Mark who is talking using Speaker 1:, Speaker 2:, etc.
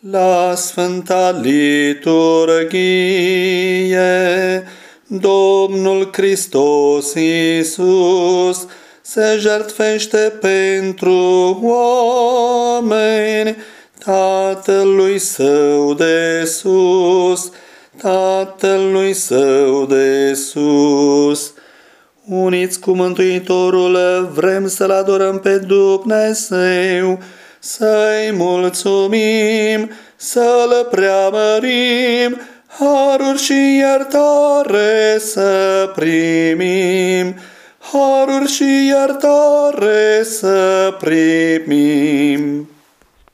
Speaker 1: La Sfânta Liturghie, Domnul Hristos Iisus se jertfește pentru oameni, Tatălui Său de sus, Tatălui Său de sus. Uniți cu Mântuitorul, vrem să-L adorăm pe Dumnezeu, să-i mulțumim, să-L preamărim, haruri și iertare să primim, haruri și iertare să primim.